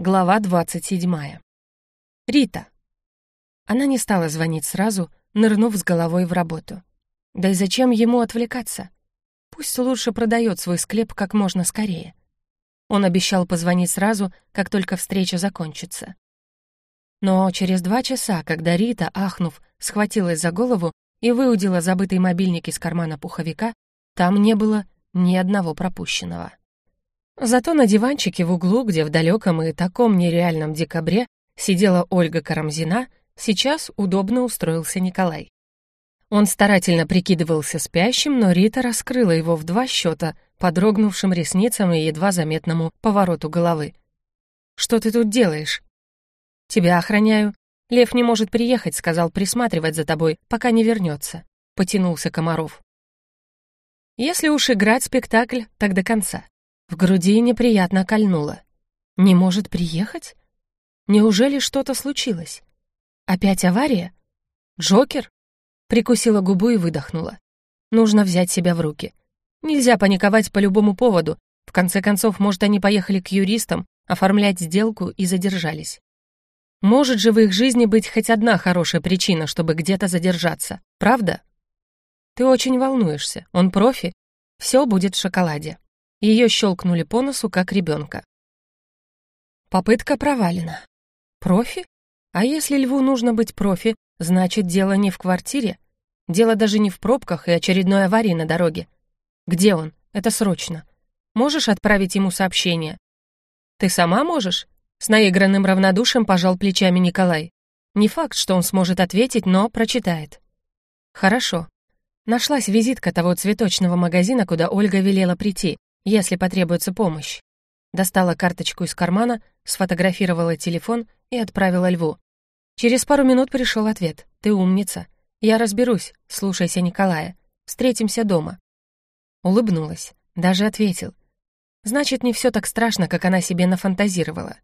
Глава 27. Рита. Она не стала звонить сразу, нырнув с головой в работу. Да и зачем ему отвлекаться? Пусть лучше продает свой склеп как можно скорее. Он обещал позвонить сразу, как только встреча закончится. Но через два часа, когда Рита, ахнув, схватилась за голову и выудила забытый мобильник из кармана пуховика, там не было ни одного пропущенного. Зато на диванчике в углу, где в далеком и таком нереальном декабре сидела Ольга Карамзина, сейчас удобно устроился Николай. Он старательно прикидывался спящим, но Рита раскрыла его в два счета, подрогнувшим ресницам и едва заметному повороту головы. «Что ты тут делаешь?» «Тебя охраняю. Лев не может приехать, сказал присматривать за тобой, пока не вернется», — потянулся Комаров. «Если уж играть спектакль, так до конца. В груди неприятно кольнуло. Не может приехать? Неужели что-то случилось? Опять авария? Джокер? Прикусила губу и выдохнула. Нужно взять себя в руки. Нельзя паниковать по любому поводу. В конце концов, может, они поехали к юристам, оформлять сделку и задержались. Может же в их жизни быть хоть одна хорошая причина, чтобы где-то задержаться, правда? Ты очень волнуешься, он профи, все будет в шоколаде. Ее щелкнули по носу, как ребенка. Попытка провалена. Профи? А если льву нужно быть профи, значит, дело не в квартире. Дело даже не в пробках и очередной аварии на дороге. Где он? Это срочно. Можешь отправить ему сообщение? Ты сама можешь? С наигранным равнодушием пожал плечами Николай. Не факт, что он сможет ответить, но прочитает. Хорошо. Нашлась визитка того цветочного магазина, куда Ольга велела прийти если потребуется помощь. Достала карточку из кармана, сфотографировала телефон и отправила Льву. Через пару минут пришел ответ. «Ты умница. Я разберусь. Слушайся Николая. Встретимся дома». Улыбнулась. Даже ответил. Значит, не все так страшно, как она себе нафантазировала.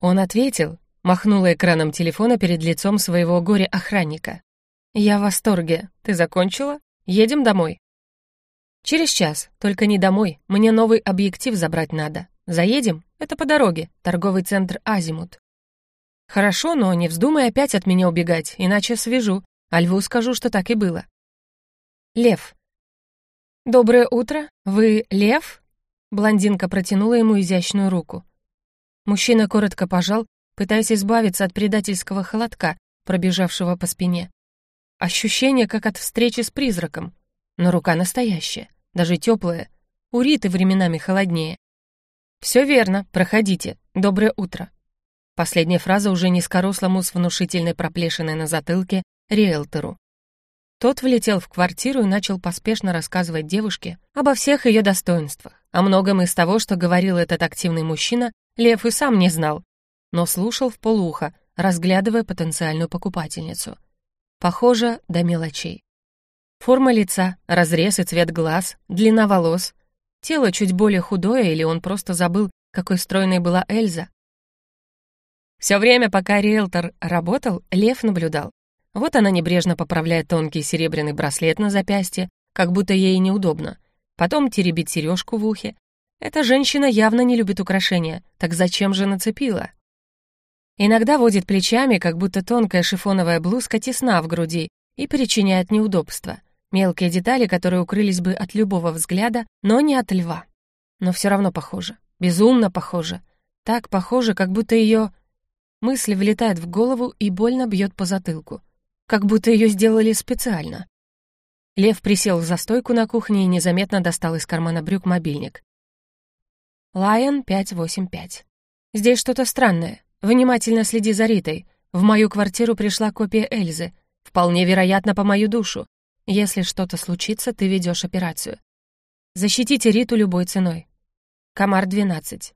Он ответил, махнула экраном телефона перед лицом своего горе-охранника. «Я в восторге. Ты закончила? Едем домой?» «Через час, только не домой, мне новый объектив забрать надо. Заедем? Это по дороге, торговый центр «Азимут». «Хорошо, но не вздумай опять от меня убегать, иначе свяжу, а Льву скажу, что так и было». Лев. «Доброе утро. Вы Лев?» Блондинка протянула ему изящную руку. Мужчина коротко пожал, пытаясь избавиться от предательского холодка, пробежавшего по спине. Ощущение, как от встречи с призраком но рука настоящая, даже теплая. У Риты временами холоднее. «Все верно, проходите. Доброе утро». Последняя фраза уже низкорослому с внушительной проплешиной на затылке риэлтору. Тот влетел в квартиру и начал поспешно рассказывать девушке обо всех ее достоинствах. О многом из того, что говорил этот активный мужчина, Лев и сам не знал, но слушал в полуха, разглядывая потенциальную покупательницу. Похоже, до мелочей. Форма лица, разрез и цвет глаз, длина волос. Тело чуть более худое или он просто забыл, какой стройной была Эльза. Все время, пока риэлтор работал, Лев наблюдал. Вот она небрежно поправляет тонкий серебряный браслет на запястье, как будто ей неудобно. Потом теребит сережку в ухе. Эта женщина явно не любит украшения, так зачем же нацепила? Иногда водит плечами, как будто тонкая шифоновая блузка тесна в груди и причиняет неудобства. Мелкие детали, которые укрылись бы от любого взгляда, но не от льва. Но все равно похоже. Безумно похоже. Так похоже, как будто ее... Мысль влетает в голову и больно бьет по затылку. Как будто ее сделали специально. Лев присел за стойку на кухне и незаметно достал из кармана брюк мобильник. Лайон 585. Здесь что-то странное. Внимательно следи за Ритой. В мою квартиру пришла копия Эльзы. Вполне вероятно, по мою душу. Если что-то случится, ты ведешь операцию. Защитите Риту любой ценой. Комар 12.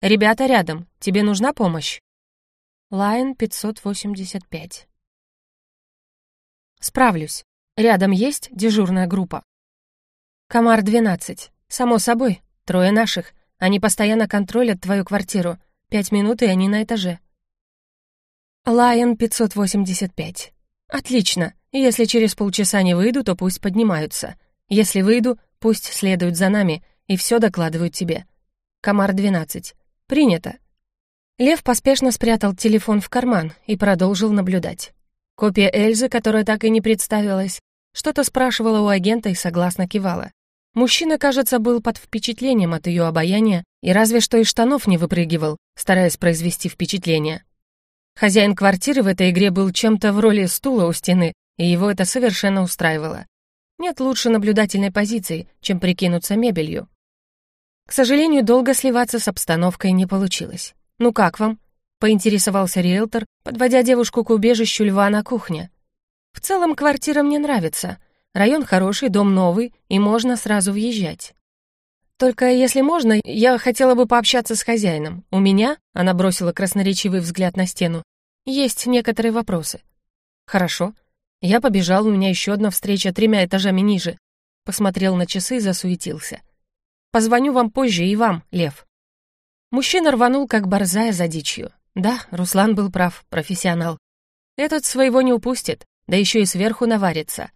Ребята рядом, тебе нужна помощь? Лайон 585. Справлюсь. Рядом есть дежурная группа. Комар 12. Само собой, трое наших. Они постоянно контролят твою квартиру. Пять минут, и они на этаже. Лайон 585. Отлично. Если через полчаса не выйду, то пусть поднимаются. Если выйду, пусть следуют за нами и все докладывают тебе. Комар 12. Принято. Лев поспешно спрятал телефон в карман и продолжил наблюдать. Копия Эльзы, которая так и не представилась, что-то спрашивала у агента и согласно кивала. Мужчина, кажется, был под впечатлением от ее обаяния и разве что из штанов не выпрыгивал, стараясь произвести впечатление. Хозяин квартиры в этой игре был чем-то в роли стула у стены, и его это совершенно устраивало. Нет лучше наблюдательной позиции, чем прикинуться мебелью. К сожалению, долго сливаться с обстановкой не получилось. «Ну как вам?» — поинтересовался риэлтор, подводя девушку к убежищу льва на кухне. «В целом квартира мне нравится. Район хороший, дом новый, и можно сразу въезжать. Только, если можно, я хотела бы пообщаться с хозяином. У меня, — она бросила красноречивый взгляд на стену, — есть некоторые вопросы. Хорошо. Я побежал, у меня еще одна встреча тремя этажами ниже. Посмотрел на часы и засуетился. Позвоню вам позже и вам, Лев. Мужчина рванул, как борзая за дичью. Да, Руслан был прав, профессионал. Этот своего не упустит, да еще и сверху наварится.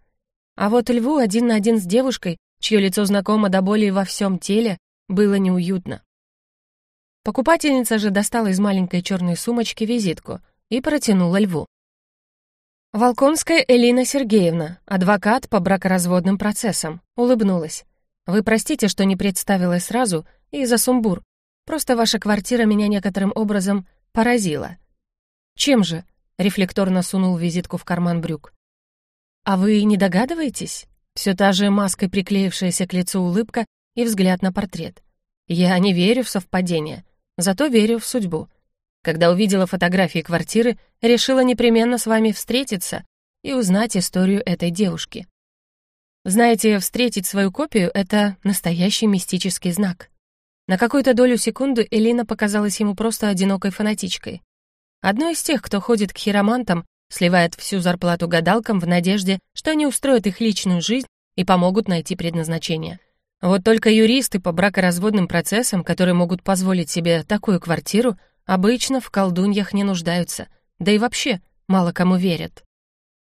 А вот льву один на один с девушкой чье лицо знакомо до боли во всем теле, было неуютно. Покупательница же достала из маленькой черной сумочки визитку и протянула льву. Волконская Элина Сергеевна, адвокат по бракоразводным процессам, улыбнулась. «Вы простите, что не представилась сразу и за сумбур. Просто ваша квартира меня некоторым образом поразила». «Чем же?» — рефлекторно сунул визитку в карман брюк. «А вы не догадываетесь?» Все та же маской приклеившаяся к лицу улыбка и взгляд на портрет. Я не верю в совпадение, зато верю в судьбу. Когда увидела фотографии квартиры, решила непременно с вами встретиться и узнать историю этой девушки. Знаете, встретить свою копию — это настоящий мистический знак. На какую-то долю секунды Элина показалась ему просто одинокой фанатичкой. Одной из тех, кто ходит к хиромантам сливает всю зарплату гадалкам в надежде, что они устроят их личную жизнь и помогут найти предназначение. Вот только юристы по бракоразводным процессам, которые могут позволить себе такую квартиру, обычно в колдуньях не нуждаются, да и вообще мало кому верят.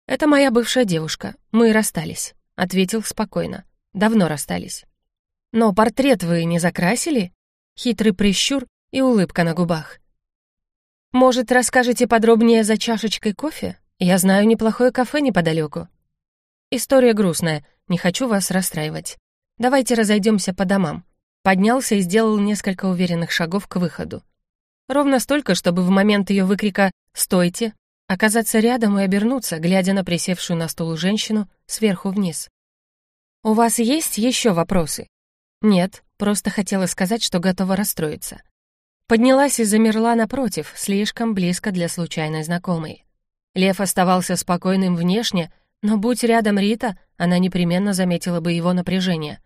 «Это моя бывшая девушка, мы расстались», — ответил спокойно. «Давно расстались». «Но портрет вы не закрасили?» Хитрый прищур и улыбка на губах. Может, расскажете подробнее за чашечкой кофе? Я знаю неплохое кафе неподалеку. История грустная, не хочу вас расстраивать. Давайте разойдемся по домам. Поднялся и сделал несколько уверенных шагов к выходу. Ровно столько, чтобы в момент ее выкрика «Стойте!» оказаться рядом и обернуться, глядя на присевшую на стул женщину сверху вниз. «У вас есть еще вопросы?» «Нет, просто хотела сказать, что готова расстроиться. Поднялась и замерла напротив, слишком близко для случайной знакомой. Лев оставался спокойным внешне, но будь рядом Рита, она непременно заметила бы его напряжение.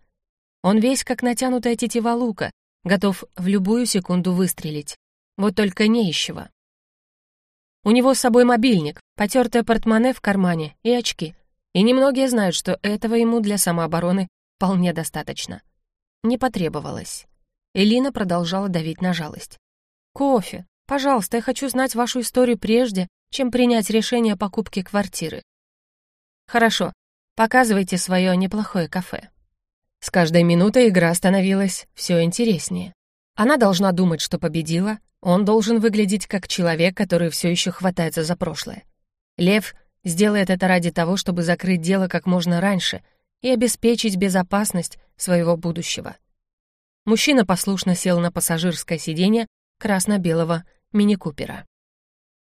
Он весь как натянутая тетива лука, готов в любую секунду выстрелить. Вот только не ищего. У него с собой мобильник, потертое портмоне в кармане и очки. И немногие знают, что этого ему для самообороны вполне достаточно. Не потребовалось. Элина продолжала давить на жалость. «Кофе. Пожалуйста, я хочу знать вашу историю прежде, чем принять решение о покупке квартиры». «Хорошо. Показывайте свое неплохое кафе». С каждой минутой игра становилась все интереснее. Она должна думать, что победила, он должен выглядеть как человек, который все еще хватается за прошлое. Лев сделает это ради того, чтобы закрыть дело как можно раньше и обеспечить безопасность своего будущего. Мужчина послушно сел на пассажирское сиденье красно-белого мини-купера.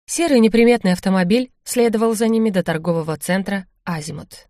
Серый неприметный автомобиль следовал за ними до торгового центра «Азимут».